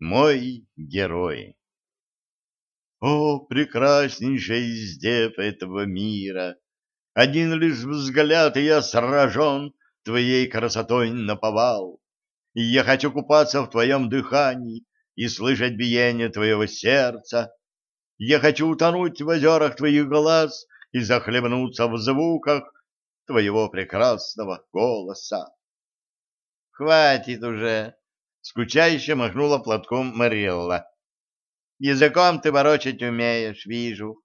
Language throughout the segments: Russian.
Мой герой. О, прекраснейшая из дев этого мира! Один лишь взгляд, и я сражен твоей красотой наповал. И я хочу купаться в твоем дыхании и слышать биение твоего сердца. Я хочу утонуть в озерах твоих глаз и захлебнуться в звуках твоего прекрасного голоса. Хватит уже, скучающе махнула платком Марилла. Языком ты ворочать умеешь, вижу.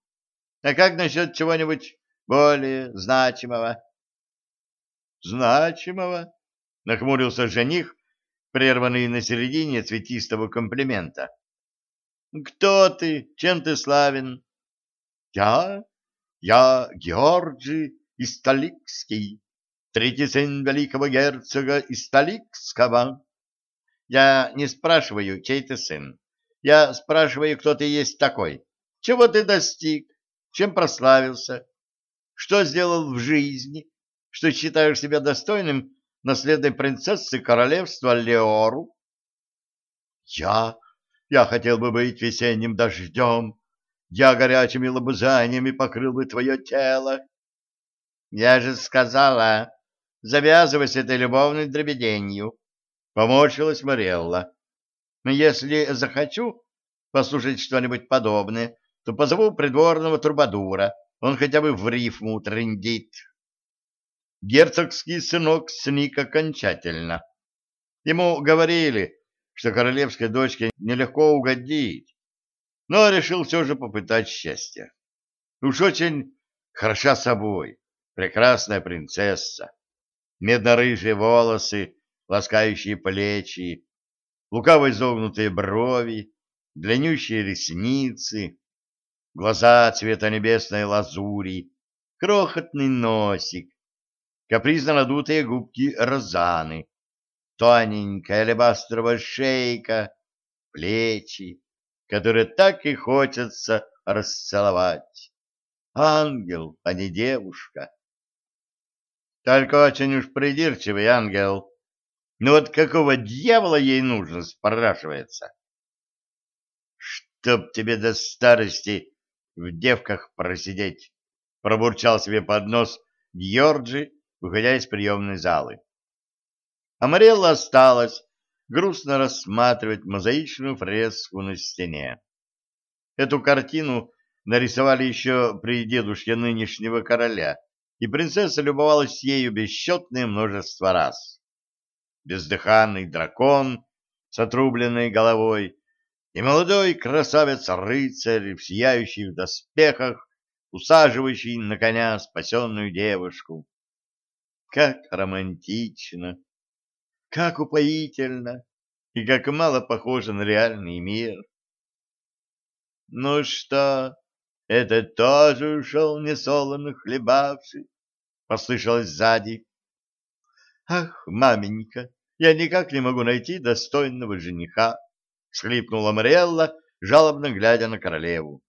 А как насчет чего-нибудь более значимого? Значимого? Нахмурился жених, прерванный на середине цветистого комплимента. Кто ты? Чем ты славен? Я? Я Георгий Исталикский, третий сын великого герцога Исталикского. Я не спрашиваю, чей ты сын. Я спрашиваю, кто ты есть такой. Чего ты достиг? Чем прославился? Что сделал в жизни? Что считаешь себя достойным наследной принцессы королевства Леору? Я... Я хотел бы быть весенним дождем. Я горячими лобызаниями покрыл бы твое тело. Я же сказала, завязывай с этой любовной дребеденью. Поморщилась Морелла. Но если захочу послушать что-нибудь подобное, то позову придворного трубадура. Он хотя бы в рифму трындит. Герцогский сынок сник окончательно. Ему говорили, что королевской дочке нелегко угодить, но решил все же попытать счастье. Уж очень хороша собой, прекрасная принцесса, медно-рыжие волосы, ласкающие плечи, лукаво изогнутые брови, длиннющие ресницы, глаза цвета небесной лазури, крохотный носик, капризно надутые губки розаны, тоненькая алебастровая шейка, плечи, которые так и хочется расцеловать. Ангел, а не девушка. Только очень уж придирчивый ангел. Ну вот какого дьявола ей нужно, спрашивается? Чтоб тебе до старости в девках просидеть, пробурчал себе под нос Георджи, выходя из приемной залы. А Марелла осталась грустно рассматривать мозаичную фреску на стене. Эту картину нарисовали еще при дедушке нынешнего короля, и принцесса любовалась ею бесчетное множество раз. Бездыханный дракон с отрубленной головой и молодой красавец-рыцарь в сияющих доспехах, усаживающий на коня спасенную девушку. Как романтично, как упоительно и как мало похоже на реальный мир. Ну что, это тоже ушел несолоно хлебавший, послышалось сзади. Ах, маменька, я никак не могу найти достойного жениха, схлипнула Мариэлла, жалобно глядя на королеву.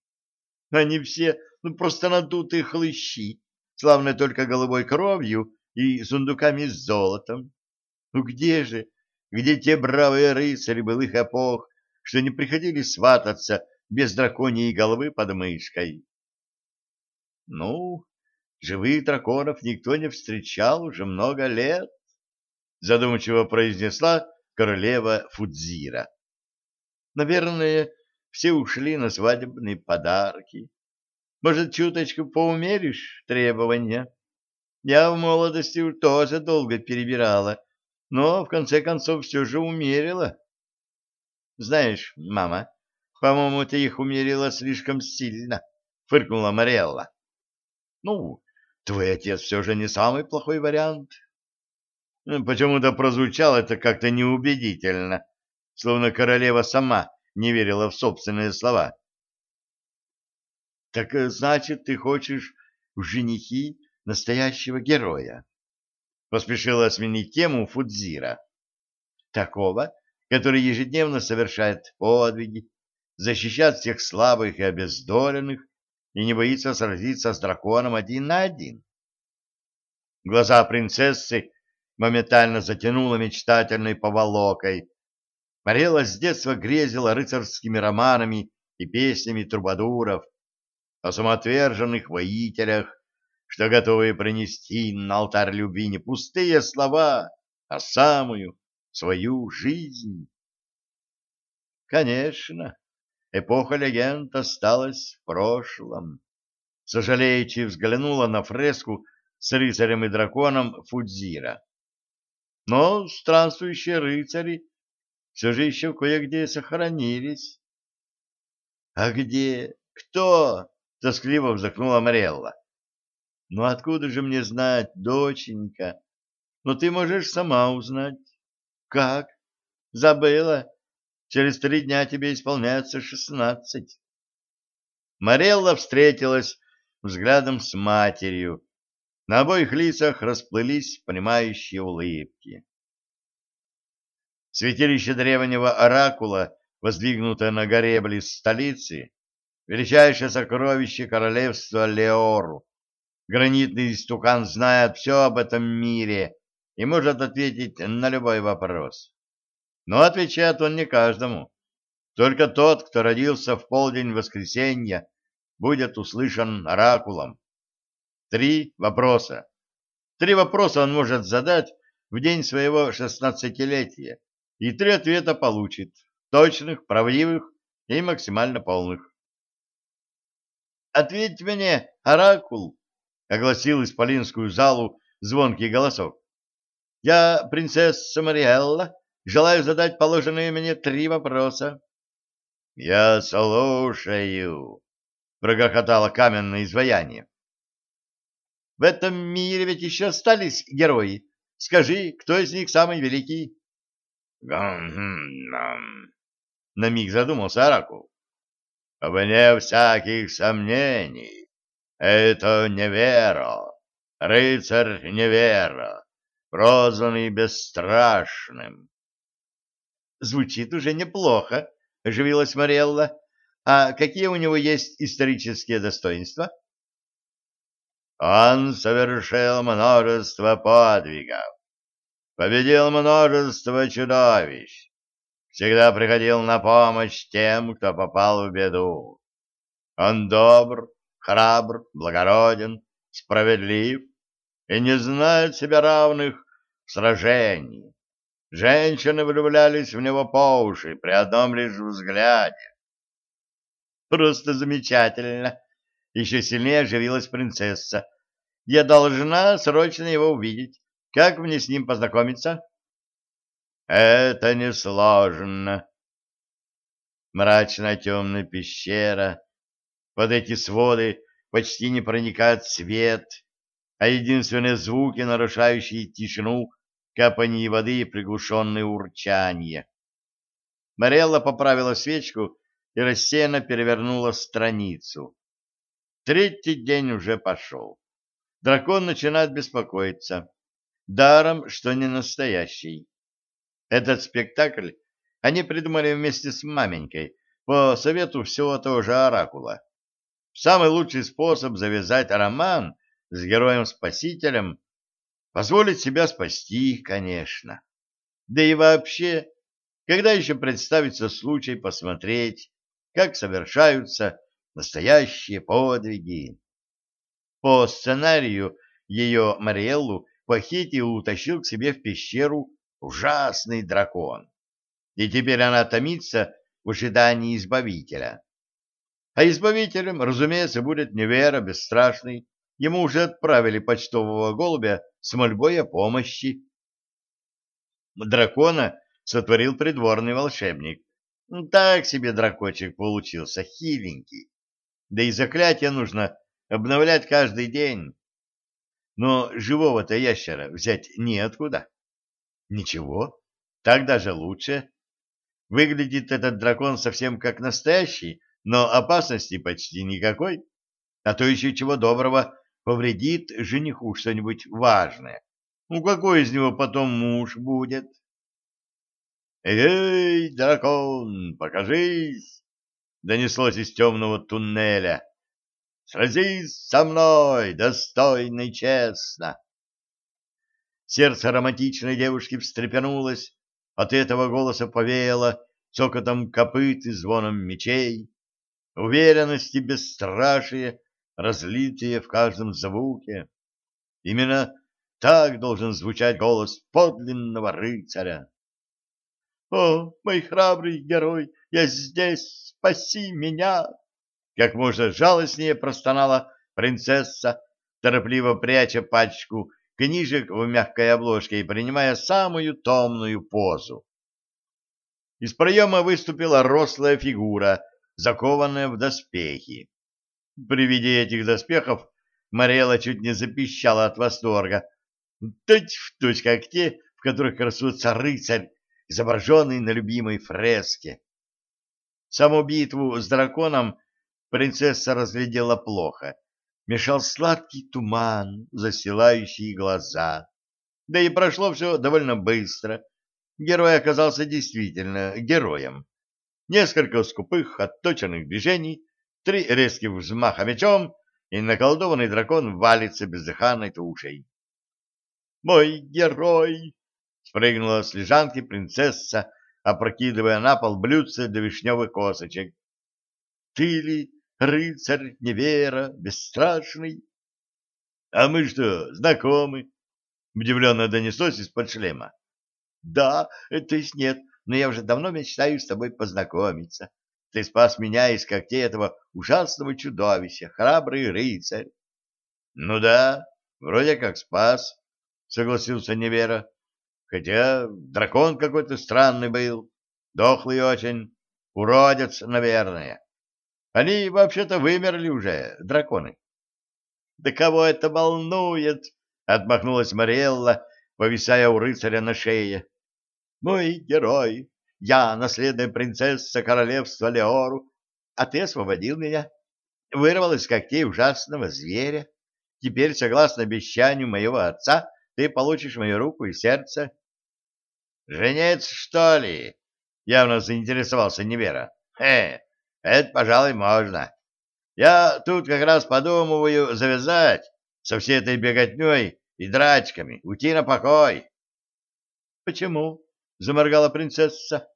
Они все ну, просто надутые хлыщи, славные только голубой кровью и сундуками с золотом. Ну где же, где те бравые рыцари былых эпох, что не приходили свататься без драконьей головы под мышкой? Ну, живых драконов никто не встречал уже много лет, задумчиво произнесла королева Фудзира. Наверное, все ушли на свадебные подарки. Может, чуточку поумеришь требования? Я в молодости тоже долго перебирала, но в конце концов все же умерила. Знаешь, мама, по-моему, ты их умерила слишком сильно, фыркнула Мариэлла. Ну, твой отец все же не самый плохой вариант. Почему-то прозвучало это как-то неубедительно, словно королева сама не верила в собственные слова. Так э, значит, ты хочешь женихи настоящего героя? Поспешила сменить тему Фудзира. Такого, который ежедневно совершает подвиги, защищает всех слабых и обездоленных и не боится сразиться с драконом один на один. Глаза принцессы моментально затянуло мечтательной поволокой. Марела с детства грезила рыцарскими романами и песнями трубадуров, о самоотверженных воителях, что готовы принести на алтарь любви не пустые слова, а самую свою жизнь. Конечно, эпоха легенд осталась в прошлом. Сожалеючи взглянула на фреску с рыцарем и драконом Фудзира. Но странствующие рыцари все же еще кое-где сохранились. — А где? Кто? — тоскливо вздохнула Марелла. — Ну откуда же мне знать, доченька? Но ты можешь сама узнать. — Как? Забыла? Через три дня тебе исполняется шестнадцать. Марелла встретилась взглядом с матерью. На обоих лицах расплылись понимающие улыбки. Святилище древнего оракула, воздвигнутое на горе близ столицы, величайшее сокровище королевства Леору. Гранитный истукан знает все об этом мире и может ответить на любой вопрос. Но отвечает он не каждому. Только тот, кто родился в полдень воскресенья, будет услышан оракулом. Три вопроса. Три вопроса он может задать в день своего шестнадцатилетия, и три ответа получит, точных, правдивых и максимально полных. «Ответь мне, оракул!» — огласил исполинскую залу звонкий голосок. «Я принцесса Мариэлла, желаю задать положенные мне три вопроса». «Я слушаю!» — прогохотало каменное изваяние. «В этом мире ведь еще остались герои. Скажи, кто из них самый великий?» На миг задумался Оракул. «Вне всяких сомнений, это Невера, рыцарь Невера, прозванный Бесстрашным». «Звучит уже неплохо», — оживилась Морелла. «А какие у него есть исторические достоинства?» «Он совершил множество подвигов, победил множество чудовищ, всегда приходил на помощь тем, кто попал в беду. Он добр, храбр, благороден, справедлив и не знает себе равных в сражении. Женщины влюблялись в него по уши при одном лишь взгляде. Просто замечательно. Еще сильнее оживилась принцесса. Я должна срочно его увидеть. Как мне с ним познакомиться? Это несложно. Мрачная темная пещера. Под эти своды почти не проникает свет, а единственные звуки, нарушающие тишину, капание воды и приглушенное урчание. Марелла поправила свечку и рассеянно перевернула страницу. Третий день уже пошел. Дракон начинает беспокоиться даром, что не настоящий. Этот спектакль они придумали вместе с маменькой по совету всего того же Оракула. Самый лучший способ завязать роман с героем-спасителем — позволить себя спасти, конечно. Да и вообще, когда еще представится случай посмотреть, как совершаются настоящие подвиги? По сценарию ее Мариэллу похитил и утащил к себе в пещеру ужасный дракон. И теперь она томится в ожидании избавителя. А избавителем, разумеется, будет Невера Бесстрашный. Ему уже отправили почтового голубя с мольбой о помощи. Дракона сотворил придворный волшебник. Так себе дракочек получился, хиленький. Да и заклятие нужно обновлять каждый день но живого-то ящера взять неоткуда. Ничего, так даже лучше. Выглядит этот дракон совсем как настоящий, но опасности почти никакой. А то еще чего доброго повредит жениху что-нибудь важное. Ну, какой из него потом муж будет? «Эй, дракон, покажись!» — донеслось из темного туннеля. Сразись со мной, достойно и честно. Сердце романтичной девушки встрепенулось, От этого голоса повеяло цокотом копыт и звоном мечей, уверенности бесстрашие, разлитые в каждом звуке. Именно так должен звучать голос подлинного рыцаря. «О, мой храбрый герой, я здесь, спаси меня!» Как можно жалостнее простонала принцесса, торопливо пряча пачку книжек в мягкой обложке и принимая самую томную позу. Из проема выступила рослая фигура, закованная в доспехи. При виде этих доспехов Марела чуть не запищала от восторга. Точь в точь, как те, в которых красуется рыцарь, изображенный на любимой фреске. Саму битву с драконом принцесса разглядела плохо. Мешал сладкий туман, застилающий глаза. Да и прошло все довольно быстро. Герой оказался действительно героем. Несколько скупых, отточенных движений, три резких взмаха мечом, и наколдованный дракон валится бездыханной тушей. «Мой герой!» — спрыгнула с лежанки принцесса, опрокидывая на пол блюдце до вишневых косочек. «Ты ли рыцарь Невера, бесстрашный?» «А мы что, знакомы?» — удивленно донеслось из-под шлема. «Да, то есть нет, но я уже давно мечтаю с тобой познакомиться. Ты спас меня из когтей этого ужасного чудовища, храбрый рыцарь. — Ну да, вроде как спас, — согласился Невера. — Хотя дракон какой-то странный был, дохлый очень, уродец, наверное. Они вообще-то вымерли уже, драконы. — Да кого это волнует? — отмахнулась Мариэлла, повисая у рыцаря на шее. — Мой герой, я наследная принцесса королевства Леору, а ты освободил меня. Вырвал из когтей ужасного зверя. Теперь, согласно обещанию моего отца, ты получишь мою руку и сердце. — Женец, что ли? — явно заинтересовался Невера. — Хе, это, пожалуй, можно. Я тут как раз подумываю завязать со всей этой беготней и драчками, уйти на покой. — Почему? — заморгала принцесса.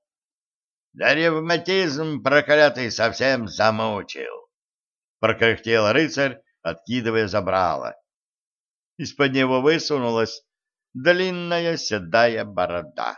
Да ревматизм проклятый совсем замучил. Прокряхтел рыцарь, откидывая забрало. Из-под него высунулась длинная седая борода.